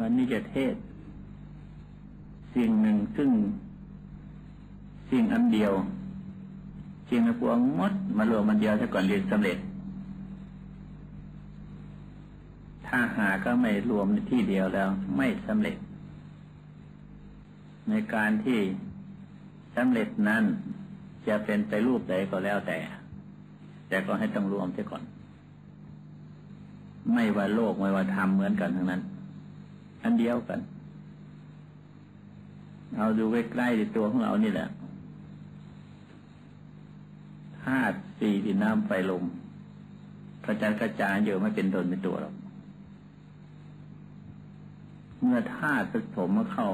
วันนี้จะเทศ สิ่งหนึ่งซึ่ง สิ่งอันเดียวสิ่งในพวงมดมารวมมันเดียวถ้าก่อนเรียนสำเร็จ ถ้าหาก็ไม่รวมในที่เดียวแล้ว ไม่สำเร็จ ในการที่สำเร็จนั้นจะเป็นไปรูปใดก็แล้วแต่ แต่ก็ให้ต้องรวมเสียก่อน ไม่ว่าโลกไม่ว่าธรรมเหมือนกันทั้งนั้น อันเดียวกัน เอาดูใกล้ๆในตัวของเรานี่แหละธาตุสี่ดินน้ำไฟลมกระจายกระจายเยอะไม่เป็นตนเป็นตัวหรอกเมื่อธาตุผสมมาเข้า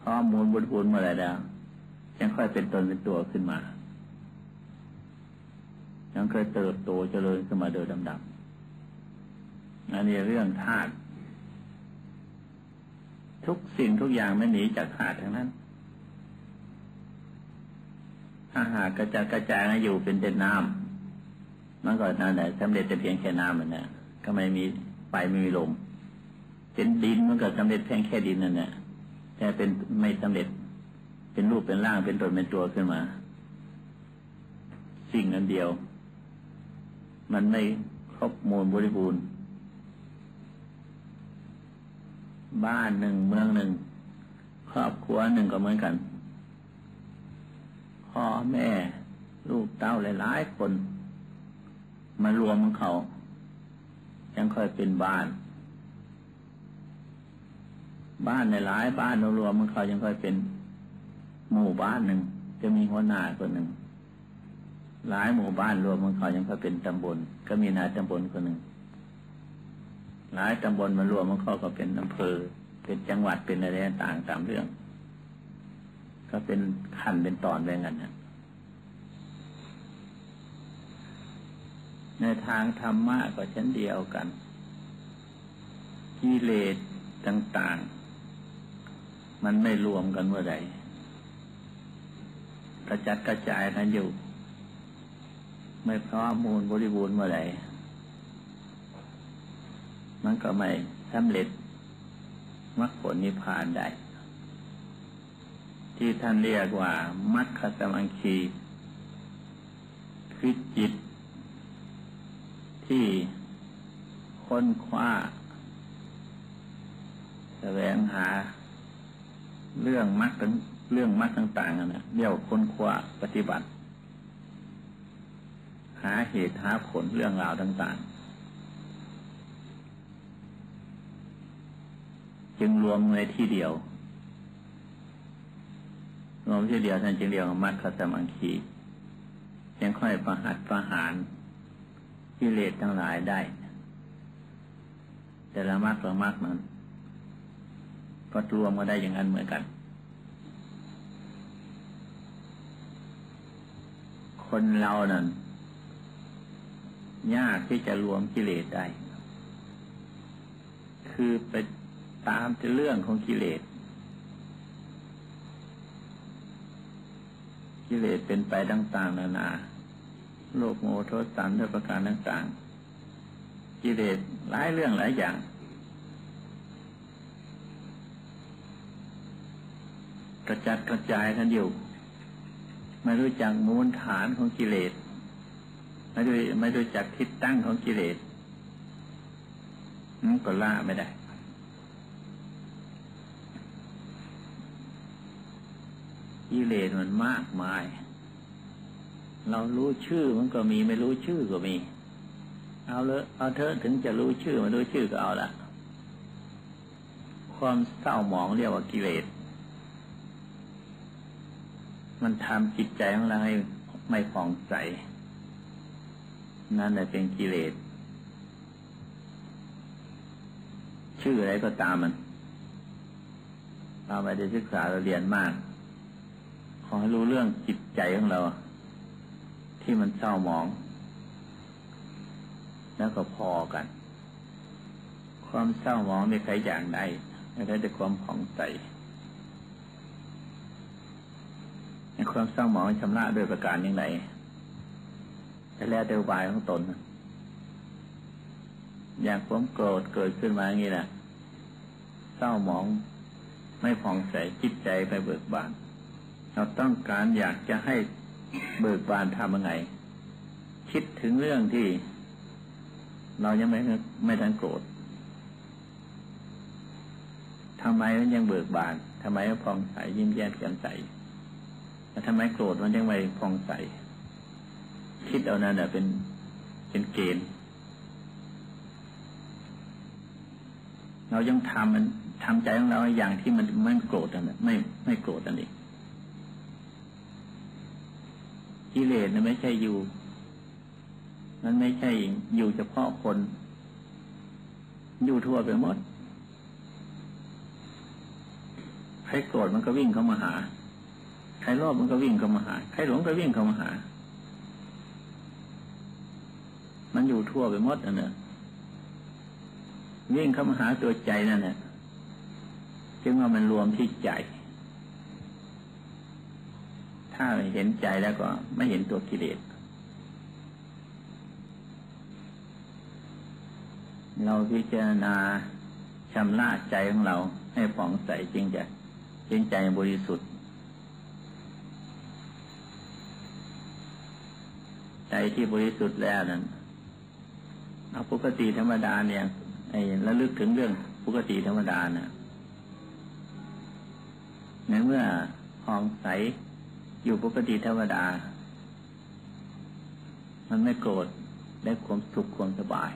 พร้อมมูลบุญบุญเมื่อไรแล้วยังค่อยเป็นตนเป็นตัวขึ้นมายังเคยเติบโตเจริญขึ้นมาโดยลำดับอันนี้เรื่องธาตุ ทุกสิ่งทุกอย่างไม่หนีจากธาตุทั้งนั้น ถ้าหากกระจายกระจายอยู่เป็นเด่นน้ำมันก็นั่นแหละสำเร็จแต่เพียงแค่น้ำมันนะก็ไม่มีไฟไม่มีลมเป็นดินมันก็สำเร็จเพียงแค่ดินนั่นแหละแต่เป็นไม่สำเร็จ เป็นรูปเป็นร่างเป็นตนเป็นตัวขึ้นมา สิ่งอันเดียว มันไม่ครบมูลบริบูรณ์ บ้านหนึ่งเมืองหนึ่ง ครอบครัวหนึ่งก็เหมือนกัน พ่อแม่ ลูกเต้าหลายๆคน มารวมเขา ยังค่อยเป็นบ้าน บ้านในหลายบ้านรวมมันเขายังค่อยเป็น หมู่บ้านหนึ่ง จะมีหัวหน้าคนหนึ่งหลายหมู่บ้านรวมมันเขายังค่อยเป็นตำบล ก็มีนายตำบลคนหนึ่ง หลายตำบลมารวมมันเขาก็เป็นอำเภอ เป็นจังหวัดเป็นอะไรต่างตามเรื่อง ก็เป็นขั้นเป็นตอนไปงั้นนะในทางธรรมะก็เช่นเดียวกัน กิเลสต่าง ๆ มันไม่รวมกันเมื่อใดกระจัดกระจายกันอยู่ ไม่พร้อมมูลบริบูรณ์เมื่อใด มันก็ไม่สำเร็จมรรคผลนิพพานได้ ที่ท่านเรียกว่ามัคคสมังคีคือจิต ที่ค้นคว้าแสวงหา เรื่องมรรคเรื่องมรรคต่างๆนะเรียกค้นคว้าปฏิบัติ หาเหตุหาผลเรื่องราวต่างๆ จึงรวมในที่เดียว รวมที่เดียวท่านจึงเรียกว่ามัคคสมังคียังค่อยประหัดประหารกิเลสทั้งหลายได้ แต่ละมรรคละมรรคนั้นก็รวมมาได้อย่างนั้นเหมือนกัน คนเรานั่นยากที่จะรวมกิเลสได้ คือไป ตามจะเรื่องของกิเลส กิเลสเป็นไปต่าง ๆ นานาโลกโมโทสันด้วยประการต่างๆ กิเลสหลายเรื่องหลายอย่าง กระจัดกระจายกันอยู่ ไม่รู้จักมูลฐานของกิเลส ไม่รู้ไม่รู้จักทิศตั้งของกิเลสนั่นก็ล่าไม่ได้ กิเลสมันมากมาย เรารู้ชื่อมันก็มีไม่รู้ชื่อก็มี เอาเลยเอาเถอถึงจะรู้ชื่อไม่รู้ชื่อก็เอาละความเศร้าหมองเรียกว่ากิเลส มันทำจิตใจของเราให้ไม่ผ่องใสนั่นแหละเป็นกิเลส ชื่ออะไรก็ตามมันเราไปได้ศึกษาเราเรียนมาก ขอให้รู้เรื่องจิตใจของเรา ที่มันเศร้าหมอง แล้วก็พอกัน ความเศร้าหมองไม่ใครอย่างใดไม่ได้แต่ความผ่องใสความเศร้าหมองชำระด้วยประการอย่างไรแต่แล้วแต่วายของตนอย่างความโกรธเกิดขึ้นมาอย่างนี้นะเศร้าหมองไม่ผ่องใสจิตใจไปเบิกบาน เราต้องการอยากจะให้เบิกบานทำยังไง คิดถึงเรื่องที่ เรายังไม่ไม่ทันโกรธทำไมมันยังเบิกบานทำไมมันผ่องใสยิ้มแย้มแจ่มใสแต่ทำไมโกรธมันยังไม่ผ่องใส คิดเอานั่นแหะเป็นเป็นเกณฑ์ เรายังทำมันทำใจของเราอย่างที่มันไม่โกรธนั่นไม่ไม่โกรธนั่นเอง กิเลสนะไม่ใช่อยู่ มันไม่ใช่อยู่เฉพาะคน อยู่ทั่วไปหมดใครโกรธมันก็วิ่งเข้ามาหาใครรอบมันก็วิ่งเข้ามาหาใครหลงก็วิ่งเข้ามาหา มันอยู่ทั่วไปหมดอันเนอะวิ่งเข้ามาหาตัวใจนั่นแหละจึงว่ามันรวมที่ใจ ถ้าเห็นใจแล้วก็ไม่เห็นตัวกิเลส เราพิจารณาชำระใจของเราให้ผ่องใสจริงจะจริงใจบริสุทธิ์ ใจที่บริสุทธิ์แล้วนั้นเอาปกติธรรมดาเนี่ยไอ้ระลึกถึงเรื่องปกติธรรมดานะ่ะในเมื่อผ่องใส อยู่ปกติธรรมดา มันไม่โกรธได้ความสุขความสบาย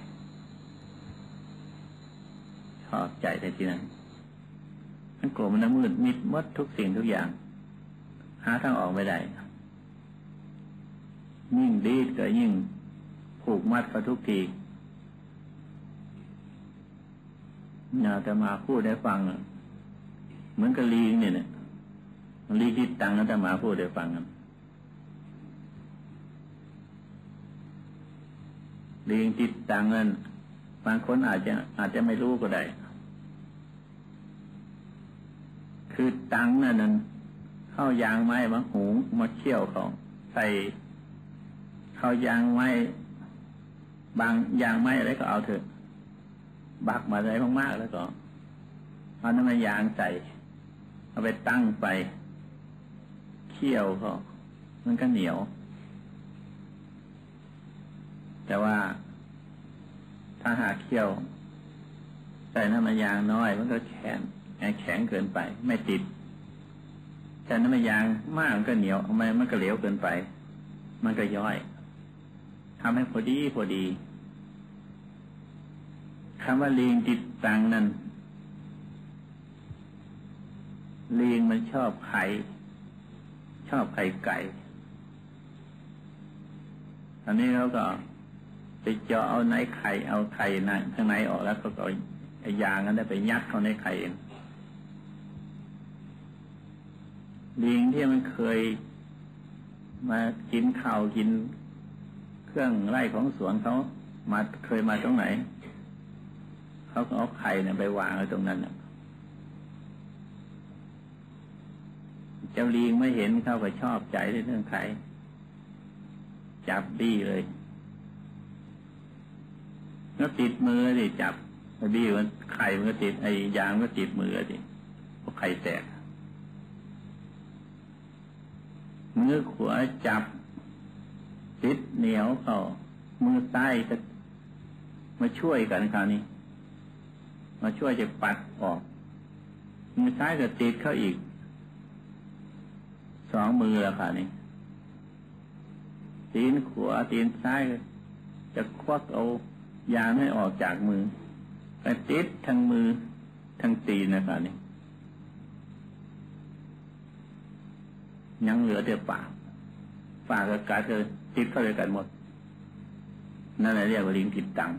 ชอบใจแต่ทีนั้นมันโกรธมันมืดมิดมดทุกสิ่งทุกอย่าง หาทางออกไม่ได้ยิ่งดีก็ยิ่งผูกมัดกับทุกทีเนี่ยแต่มาพูดได้ฟัง เหมือนกับลีงเนี่ยเนี่ย ลีคิดตังแล้วแต่มาพูดได้ฟังกันลีงติดตังนั้นบางคนอาจจะอาจจะไม่รู้ก็ได้ คือตังนั่นนั้นเข้ายางไม้มาหูมาเขี่ยวเขาใส่เข้ายางไม้บางยางไม้อะไรก็เอาเถอะ บักมาอะไรมากๆแล้วก็เอาน้ำมันยางใส่เอาไปตั้งไป เคี่ยวก็มันก็เหนียว แต่ว่าถ้าหาเคี่ยวใส่น้ำมันยางน้อย มันก็แข็งแข็งเกินไป ไม่ติดแต่น้ำมันยางมากมันก็เหนียวทำไมมันก็เหลวเกินไป มันก็ย่อยทำให้พอดีพอดีคำว่าลิงติดตังนั่นลิงมันชอบไข่ ชอบไข่ไก่ อันนี้เราก็ไปเจาะเอาในไข่เอาไข่ในข้างในออกแล้วก็เอายางนั้นไปยัดเข้าในไข่เองลิงที่มันเคยมากินข้าวกินเครื่องไร่ของสวนเขามาเคยมาตรงไหน เขาก็เอาไข่เนี่ยไปวางไว้ตรงนั้น เจ้าลิงไม่เห็นเขาก็ชอบใจเรื่องไข่จับดีเลยแล้วติดมือดิจับดีมันไข่มันก็ติดไอ้ยางก็ติดมือดิพราะไข่แตกมือขวาจับ ติดเหนียวเขามือใต้จะมาช่วยกันคราวนี้ มาช่วยจะปัดออก มือซ้ายก็ติดเข้าอีก สองมือแล้วค่ะนี่ตีนขวาตีนซ้ายจะควักเอายางให้ออกจากมือไปติดทั้งมือทั้งตีนนะคะนี่ยังเหลือแต่ปากปากกับกาเธอติดเข้าด้วยกันหมด นั่นแหละเรียกว่าลิงติดตัง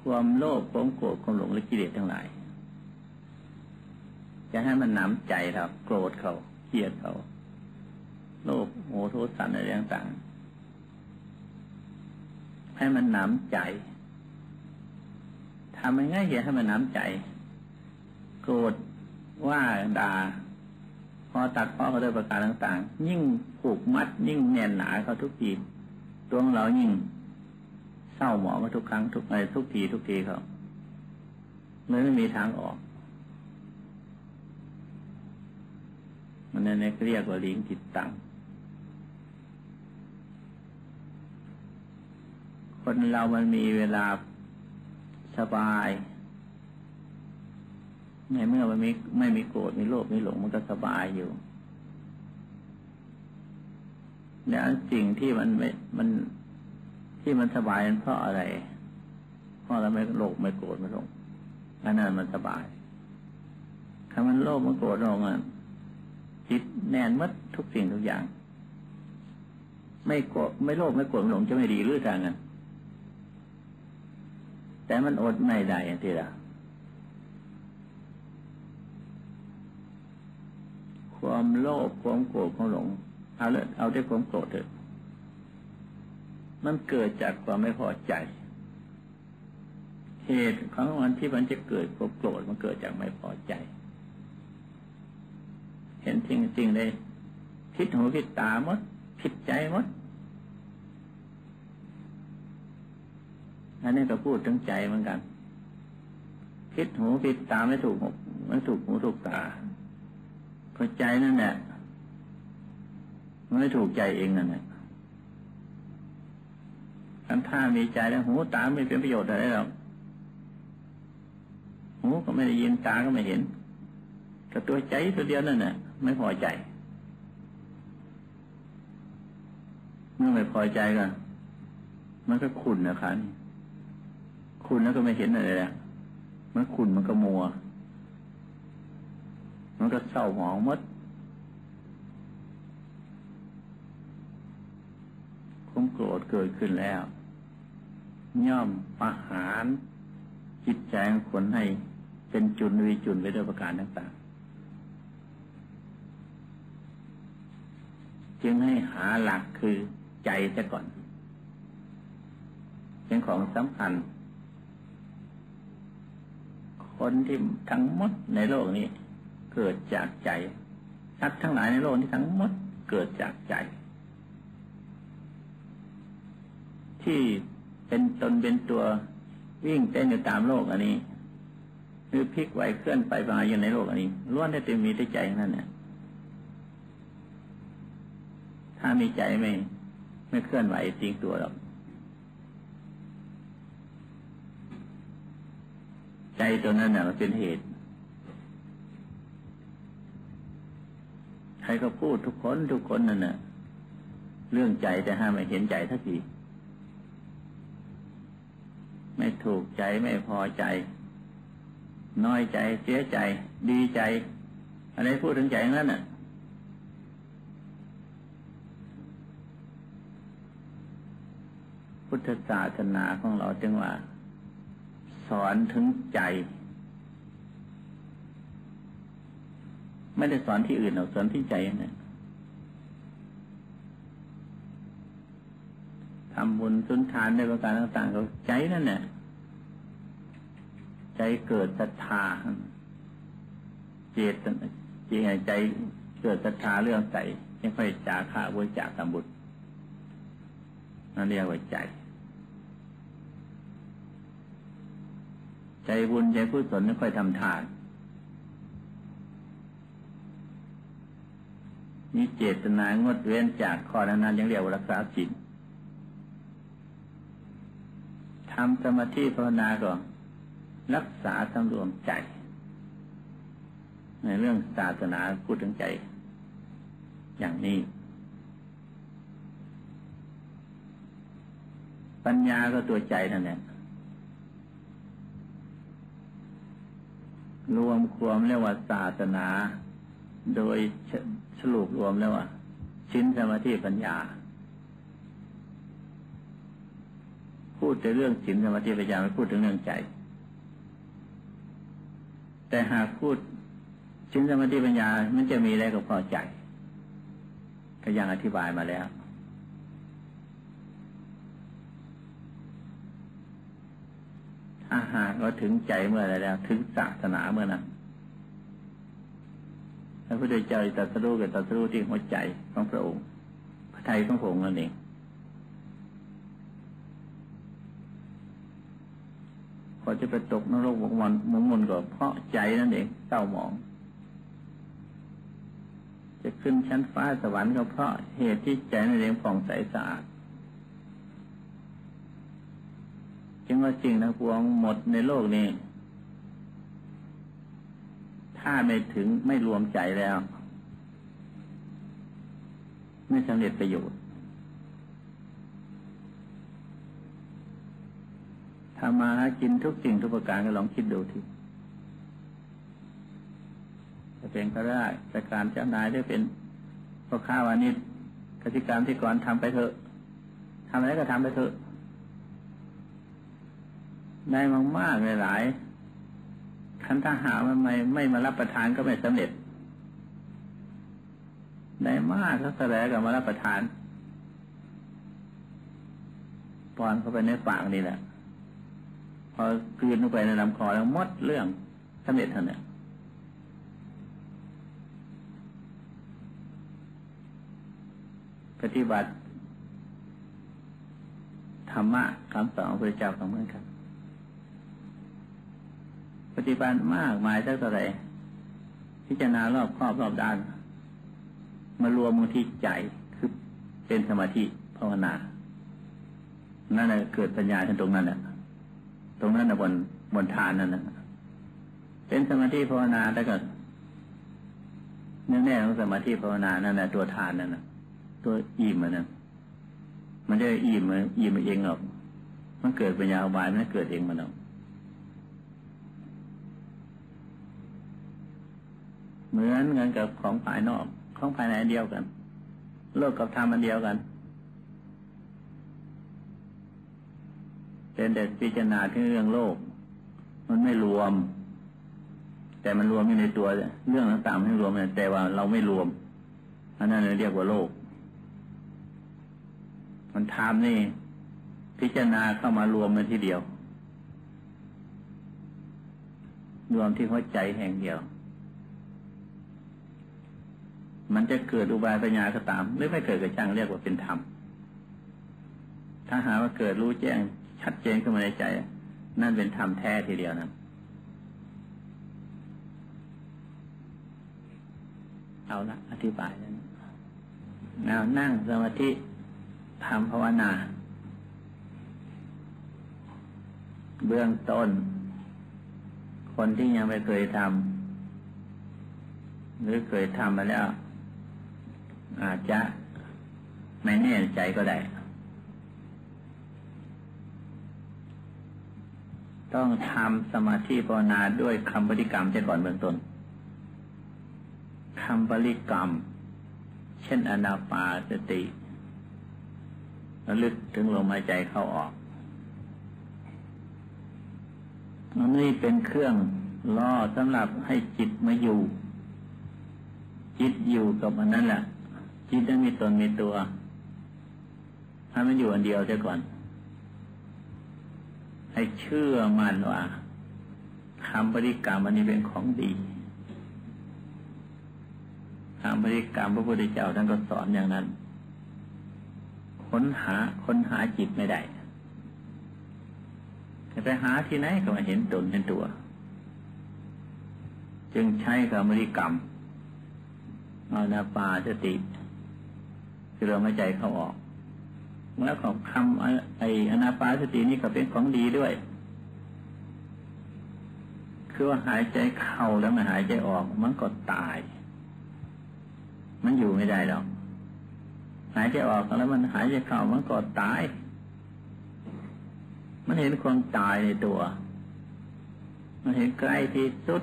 ความโลภความโกรธความหลงและกิเลสทั้งหลาย จะให้มันน้ำใจครับโกรธเขาเกลียดเขาโลภโมโทสันอะไรต่างๆให้มันน้ำใจทำยังไงจะให้มันน้ำใจ โกรธว่าด่าพอตัดพ้อเขาด้วยประการต่างๆ ยิ่งผูกมัด ยิ่งแน่นหนาเขาทุกทีตัวของเรายิ่งเศร้าหมองมาทุกครั้งทุกอะไรทุกทีทุกทีเขาเลยไม่มีทางออก มันนั่นเรียกว่าลิงจิตตัง คนเรามันมีเวลาสบายในเมื่อมันมีไม่มีโกรธมีโลภมีหลงมันก็สบายอยู่เนี่ยสิ่งที่มันไม่มันที่มันสบายมันเพราะอะไร เพราะเราไม่โลภไม่โกรธไม่หลงอันนั้นมันสบายถ้ามันโลภมันโกรธหลงอะ จิตแน่นมัดทุกสิ่งทุกอย่าง ไม่โกรธไม่โลภไม่โกรธไม่หลงจะไม่ดีหรือทางนั้นแต่มันอดไม่ได้ทีละความโลภความโกรธความหลง เอาเลยเอาได้ความโกรธเถอะมันเกิดจากความไม่พอใจ เหตุของมันที่มันจะเกิดความโกรธมันเกิดจากไม่พอใจ เห็นจริงจริงเลยคิดหูคิดตาหมดผิดใจหมดอันนี้ก็พูดถึงใจเหมือนกันคิดหูคิดตาไม่ถูกไม่ถูกหูถูกตาเพราะใจนั่นแหละมันไม่ถูกใจเองนั่นแหละคันถ้ามีใจแล้วหูตาไม่เป็นประโยชน์อะไรหรอกหูก็ไม่ได้ยินตาก็ไม่เห็นแต่ตัวใจตัวเดียวนั่นแหละ ไม่พอใจ เมื่อไม่พอใจก็มันก็ขุ่นนะครับขุ่นแล้วก็ไม่เห็นอะไรแล้วมันขุ่นมันก็มัว มันก็เศร้าหมองมดความโกรธเกิดขึ้นแล้ว ย่อมประหารจิตใจของคนให้เป็นจุนวีจุนไปด้วยประการต่างๆ จึงให้หาหลักคือใจซะก่อน เป็นของสำคัญ คนที่ทั้งหมดในโลกนี้ เกิดจากใจสัตว์ทั้งหลายในโลกนี้ทั้งหมดเกิดจากใจ ที่เป็นตนเป็นตัววิ่งเต้นอยู่ตามโลกอันนี้ หรือพลิกไหวเคลื่อนไปมาอยู่ในโลกอันนี้ล้วนได้เต็มมีได้ใจนั่นเนี่ย ถ้ามีใจไม่ ไม่เคลื่อนไหวจริงตัวหรอกใจตัวนั้นน่ะมันเป็นเหตุ ใครก็พูดทุกคนทุกคนนั่นน่ะ เรื่องใจแต่ห้ามไม่เห็นใจทักทีไม่ถูกใจไม่พอใจ น้อยใจเสียใจ ดีใจ อะไรพูดถึงใจนั้นน่ะ พุทธศาสนาของเราจึงว่า สอนถึงใจ ไม่ได้สอนที่อื่นหรอกสอนที่ใจนะทำบุญสุนทานในประการต่างๆก็ใจนั่นแหละใจเกิดศรัทธาเจตจริงใจเกิดศรัทธาเรื่องใจไม่ค่อยจาค่าบริจาคทำบุญนั่นเรียกว่าใจ ใจบุญใจผู้สนไม่ค่อยทำทาน มีเจตนางดเว้นจากข้อนั้นยังเรียกว่ารักษาศีลทำสมาธิภาวนาก็รักษาสำรวมใจ ในเรื่องศาสนาพูดถึงใจ อย่างนี้ ปัญญาก็ตัวใจนั่นแหละ รวมความเรียกว่าศาสนา โดยสรุปรวมแล้วว่า ชิ้นสมาธิปัญญา พูดแต่เรื่องศีลสมาธิปัญญาไม่พูดถึงเรื่องใจ แต่หากพูดศีลสมาธิปัญญามันจะมีอะไรก็พอใจก็ยังอธิบายมาแล้ว ถ้าหากเราถึงใจเมื่อไรแล้ว ถึงศาสนาเมื่อนั้นพระพุทธเจ้าตรัสรู้กับตรัสรู้ที่หัวใจของพระองค์พระไทยของพระองค์นั่นเองพอจะไปตกนรกวงมันมุงมนก็เพราะใจนั่นเองเศร้าหมอง จะขึ้นชั้นฟ้าสวรรค์ก็เพราะเหตุที่ใจนั่นเองผ่องใสสะอาด จึงว่าสิ่งทั้งปวงหมดในโลกนี้ ถ้าไม่ถึงไม่รวมใจแล้ว ไม่สำเร็จประโยชน์ทำมาหากินทุกสิ่งทุกประการก็ลองคิดดูทีจะเป็นก็ได้แต่การเจ้านายได้เป็นพ่อค้าวานิชกติกรรมที่ก่อนทำไปเถอะทำอะไรก็ทำไปเถอะ ได้มากมากหลายคันถ้าหามันไม่ไม่มารับประทานก็ไม่สำเร็จได้มากก็แสดงกับมารับประทานปอนเข้าไปในปากนี่แหละ พอกลืนลงไปในลำคอแล้วมดเรื่องสำเร็จท่านเนี่ยปฏิบัติธรรมะคำสอนของพระเจ้าก็เหมือนกัน ฏิบัติมากมายสักเท่าไหร่พิจารณารอบครอบรอบด้าน มารวมมือที่ใจคือเป็นสมาธิภาวนา นั่นแหละเกิดปัญญาทันตรงนั้นแหละตรงนั้นนะบนบนฐานนั่นนะเป็นสมาธิภาวนาแล้วก็เนื่อแน่ของสมาธิภาวนานั่นแหละตัวฐานนั่นนะตัวอิ่มมันนะมันจะอิ่มมันอิ่มเองหรอกมันเกิดปัญญาอบายมันเกิดเองมันหรอก เหมือนกันกับของภายนอก ของภายในเดียวกัน โลกกับธรรมอันเดียวกัน เป็นแต่พิจารณาที่เรื่องโลก มันไม่รวม แต่มันรวมอยู่ในตัว เรื่องต่างๆไม่รวมแต่ว่าเราไม่รวมอันนั้นเรียกว่าโลก มันทำนี่ พิจารณาเข้ามารวมมันทีเดียว รวมที่หัวใจแห่งเดียว มันจะเกิดอุบายปัญญาก็ตาม หรือไม่เกิดก็ช่างเรียกว่าเป็นธรรม ถ้าหาว่าเกิดรู้แจ้งชัดเจนขึ้นมาในใจ นั่นเป็นธรรมแท้ทีเดียวนะเอาละอธิบายแล้วแนวนั่งสมาธิทำภาวนา เบื้องต้น คนที่ยังไม่เคยทำหรือเคยทำมาแล้ว อาจจะไม่แน่ใจก็ได้ ต้องทำสมาธิภาวนาด้วยคำบริกรรมเช่นก่อนเบื้องต้นคำบริกรรม เช่นอนาปาสติระลึกถึงลมหายใจเข้าออกอันนี้เป็นเครื่องล่อสำหรับให้จิตมาอยู่ จิตอยู่กับอันนั้นแหละ จิตนั้มีตนมีตัวให้มันอยู่อันเดียวเสียก่อน ให้เชื่อมันว่าคำบริกรรมอันนี้เป็นของดีคำบริกรรมพระพุทธเจ้าท่านก็สอนอย่างนั้น ค้นหาค้นหาจิตไม่ได้จะไปหาที่ไหนก็มาเห็นตนเห็นตัว จึงใช้คำบริกรรมอานาปาสติ คือลมหายใจเข้าออก แล้วของคำไออนาปาสตินี่ก็เป็นของดีด้วย คือว่าหายใจเข้าแล้วมันหายใจออก มันก็ตาย มันอยู่ไม่ได้หรอกหายใจออกแล้วมันหายใจเข้ามันก็ตาย มันเห็นความตายในตัว มันเห็นใกล้ที่สุด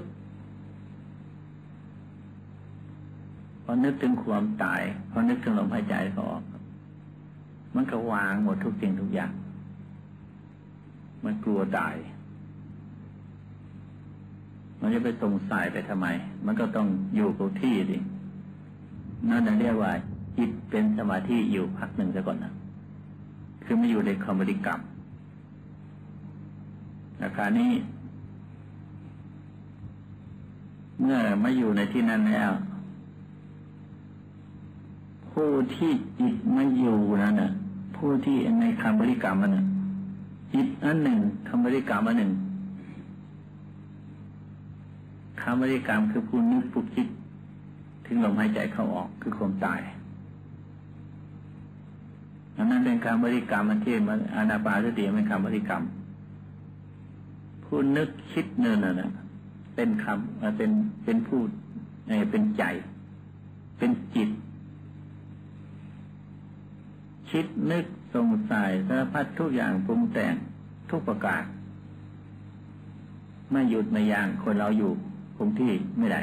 พอนึกถึงความตายพอนึกถึงลมหายใจออกมันก็วางหมดทุกสิ่งทุกอย่าง มันกลัวตาย มันจะไปตรงสายไปทำไม มันก็ต้องอยู่กับที่ดินั่นเรียกว่าจิตเป็นสมาธิอยู่พักหนึ่งซะก่อนนะคือไม่อยู่ในคอมบริกรรมอาการนี้ เมื่อไม่อยู่ในที่นั้นแล้ว ผู้ที่จิตไม่อยู่นั่นน่ะผู้ที่ในคำบริกรรมมันน่ะจิตอันหนึ่งคำบริกรรมอันหนึ่งคำบริกรรมคือผู้นึกผู้คิด ถึงลมหายใจเข้าออกคือความตายอันนั้นเป็นคำบริกรรมมันที่มันอนาปาสติเป็นคำบริกรรม ผู้นึกคิดเนินน่ะเป็นคำเป็นเป็นผู้เป็นใจ เป็นจิต คิดนึกสงสัยสารพัดทุกอย่างปรุงแต่งทุกประการ ไม่หยุดไม่ยางคนเราอยู่คงที่ไม่ได้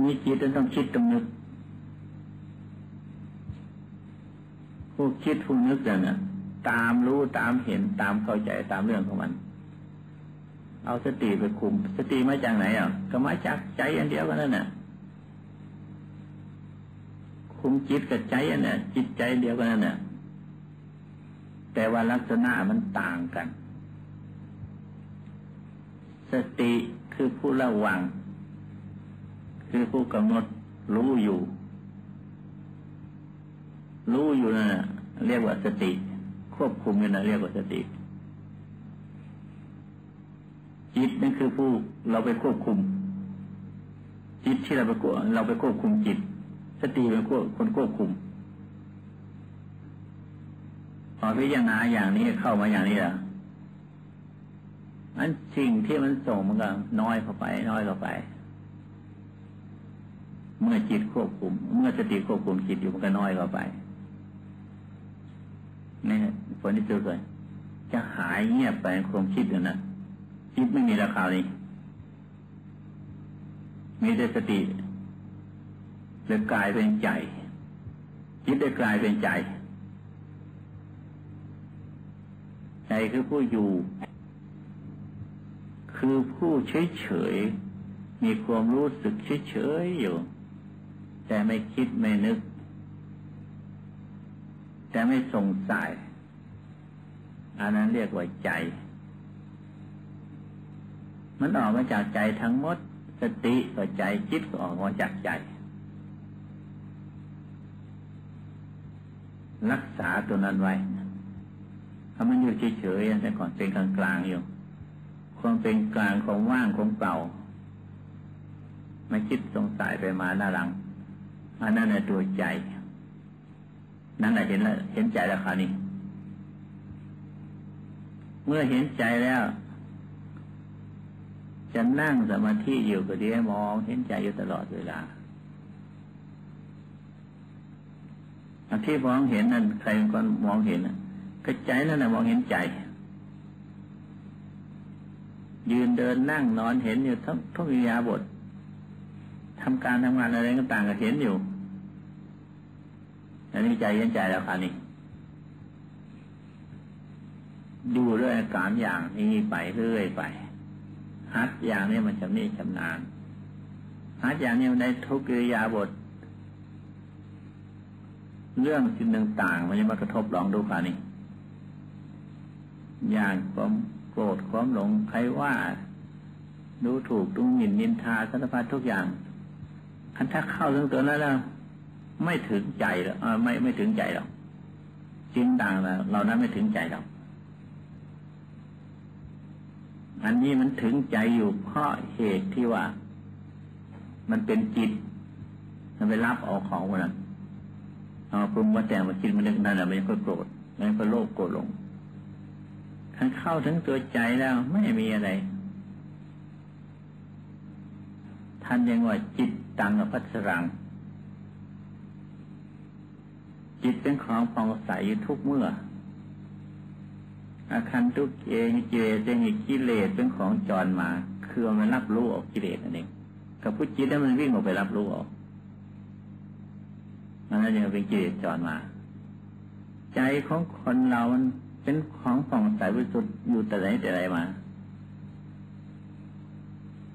มีจิตต้องคิดต้องนึกผู้คิดผู้นึกอย่างนี้ตามรู้ตามเห็นตามเข้าใจตามเรื่องของมัน เอาสติไปคุม สติมาจากไหนอะก็มาจากใจอันเดียวกันนั่นแหละ คุมจิตกับใจอันนี้จิตใจเดียวกันนั่นแหละแต่ว่าลักษณะมันต่างกัน สติคือผู้ระวัง คือผู้กำหนดรู้อยู่ รู้อยู่นั่นเรียกว่าสติ ควบคุมอยู่นั่นเรียกว่าสติ จิตนั่นคือผู้เราไปควบคุม จิตที่เราไปควเราไปควบคุมจิต สติเป็นคนควบคุมพอพิจารณาอย่างนี้เข้ามาอย่างนี้แล้วอันสิ่งที่มันส่งมันก็น้อยเข้าไป น้อยเข้าไป เมื่อจิตควบคุม เมื่อสติควบคุมจิตอยู่มันก็น้อยเข้าไปนี่ผลที่สุดเลยจะหายเงียบไปความคิดอยู่นะจิตไม่มีราคาเลยมีแต่สติ เลยกลายเป็นใจ จิตได้กลายเป็นใจ ใจคือผู้อยู่ คือผู้เฉยๆมีความรู้สึกเฉยๆอยู่ แต่ไม่คิดไม่นึก แต่ไม่สงสัยอันนั้นเรียกว่าใจ มันออกมาจากใจทั้งหมด สติก็ใจจิตก็ออกมาจากใจ รักษาตัวนั้นไว้ถ้ามันอยู่เฉยๆแต่ก่อนเป็นกลางๆอยู่ ความเป็นกลางของว่างของเปล่าไม่คิดสงสัยไปมาหน้าหลังอันนั้นในตัวใจ นั่นแหละเห็นแล้วเห็นใจแล้วคราวนี้ เมื่อเห็นใจแล้ว จะนั่งสมาธิอยู่ก็ดีมอง เห็นใจอยู่ตลอดเวลา ที่มองเห็นนั่นใครก็มองเห็นก็ใจนั่นแหละมองเห็นใจ ยืนเดินนั่งนอนเห็นอยู่ทั้งทุกอิยาบททำการทำงานอะไรก็ต่างก็เห็นอยู่อันนี้ใจเย็นใจแล้วค่ะนี่ดูด้วยอาการอย่างนี้ไปเรื่อยไปฮัดอย่างนี้มันชำนิชำนาญฮัดอย่างนี้มันได้ทุกกิริยาบท เรื่องสิ่งต่างๆมันจะมากระทบลองดูค่ะนี่อย่างผมโกรธความหลงใครว่าดูถูกดูหมิ่นนินทาสารพัดทุกอย่างคันถ้าเข้าถึงตัวนั้นแล้วไม่ถึงใจหรอกไม่ไม่ถึงใจหรอกจริงต่างแล้วเรานั้นไม่ถึงใจหรอกอันนี้มันถึงใจอยู่เพราะเหตุที่ว่า มันเป็นจิต มันไปรับเอาของมัน เอาปรุงว่าแต่มาคิดมันนึกนั่นแหละมันก็โกรธมันก็โลภโกรธลงถ้าเข้าถึงตัวใจแล้วไม่มีอะไรท่านยังว่าจิตตังอภัสรัง จิตเป็นของปองใสอยู่ทุกเมื่อ อาคันทุกเองเจเจงกิเลสเป็นของจรมา คือมันรับรู้ออกกิเลสนั่นเองกับผู้จิตแล้วมันวิ่งออกไปรับรู้ออก มันนั่นยังเป็นกิเลสจรมา ใจของคนเรามันเป็นของผ่องใสบริสุทธิ์อยู่แต่ไหนแต่ไรมา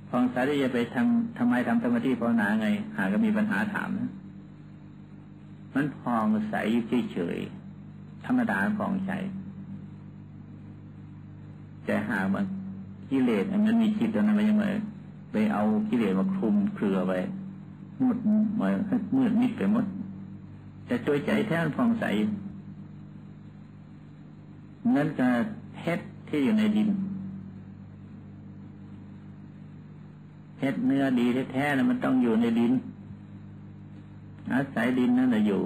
ผ่องใสที่จะไปทำทำไมทำสมาธิภาวนาไง หาก็มีปัญหาถามนะมันผ่องใสยเฉยธรรมดาผ่องใสแต่หากมันกิเลสมันมีจิตตรงนั้นมันยังไงไปเอากิเลสมาคลุมเครือไปมืดมามืดมิดไปหมด แต่ตัวใจแท้ผ่องใสเหมือนกับเพชรที่อยู่ในดินเพชรเนื้อดีแท้ๆนะมันต้องอยู่ในดิน อาศัยดินนั่นแหละอยู่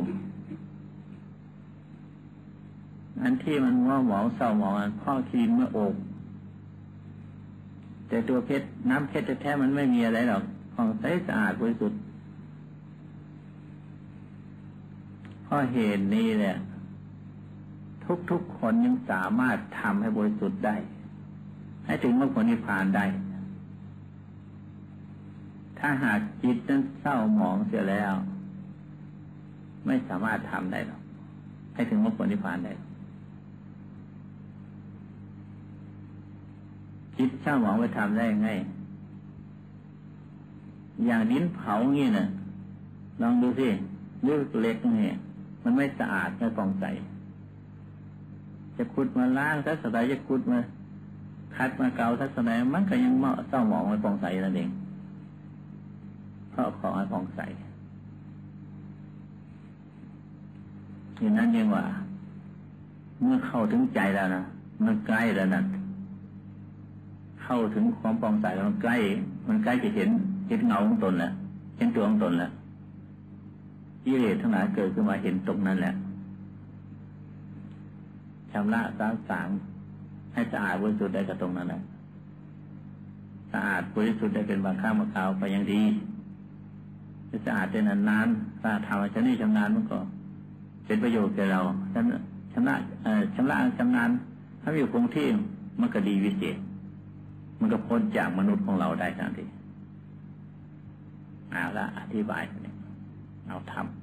อันที่มันว่าหมองเศร้าหมองอันพ่อคีนเมื่ออกแต่ตัวเพชรน้ำเพชรแท้ๆมันไม่มีอะไรหรอก ของใสสะอาดบริสุทธิ์เพ ราะเหตุนี้แหละทุกๆคนยังสามารถทำให้บริสุทธิ์ได้ ให้ถึงมรรคผลนิพพานได้ ถ้าหากจิตนั้นเศร้าหมองเสียแล้ว ไม่สามารถทำได้หรอกให้ถึงมรรคผลนิพพานได้จิตเศร้าหมองไปทำได้ไงอย่างดินเผางี้นะลองดูสิเลือกเล็กนี่ มันไม่สะอาดไม่ปองใสจะขุดมาล้างทัศนัยจะขุดมาคัดมาเกาทัศนัยมันก็ยังเมาเศร้าหมองไม่ปองใสนั่นเองเพราะของให้ปองใสอย่างนั้นยังว่า เมื่อเข้าถึงใจแล้วนะมันใกล้แล้วนะเข้าถึงความปองใสแล้วมันใกล้ มันใกล้จะเห็นเห็นเงาของตนแล้วเห็นตัวของตนแล้ว กิเลสทั้งหลายเกิดขึ้นมาเห็นตรงนั้นแหละชำระสางสางให้สะอาดบริสุทธิ์ได้กับตรงนั้นแหละสะอาดบริสุทธิ์ได้เป็นบางข้างบางคราวไปยังดีจะสะอาดได้นานๆถ้าทำชำนี่ชำนาญมันก็เป็นประโยชน์แก่เราชำระชำระชำระชำนาญถ้าอยู่คงที่มันก็ดีวิเศษ มันก็พ้นจากมนุษย์ของเราได้ทันทีเอาละอธิบาย เราทำ